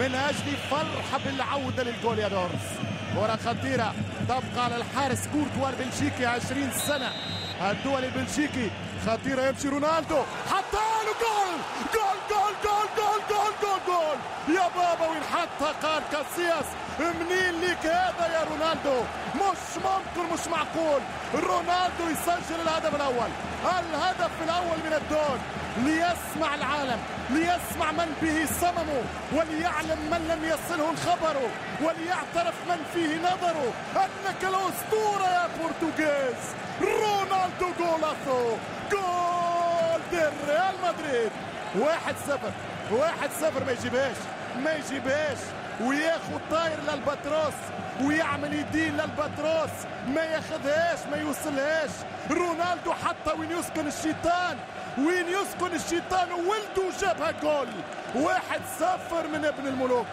من أجل فرحة بالعودة للجول كرة خطيرة تبقى على الحارس كورتوا البلجيكي 20 سنة. الدول البلجيكي خطيرة يمشي رونالدو. حتى بابا حطها قال كاسياس منين ليك هذا يا رونالدو؟ مش ممكن مش معقول. رونالدو يسجل الهدف الأول. الهدف الأول من الدون ليسمع العالم ليسمع من به صممه وليعلم من لم يصله الخبر وليعترف من فيه نظره. أنك الأسطورة يا برتغيز. رونالدو جولاسو جول ريال مدريد. واحد صفر واحد صفر ما يجيبهاش. ما يجيبهاش وياخد طاير للبتروس ويعمل يدين للبتروس ما ياخذهاش ما يوصلهاش. رونالدو حتى وين يسكن الشيطان وين يسكن الشيطان وولده جابها جول. واحد صفر من ابن الملوك.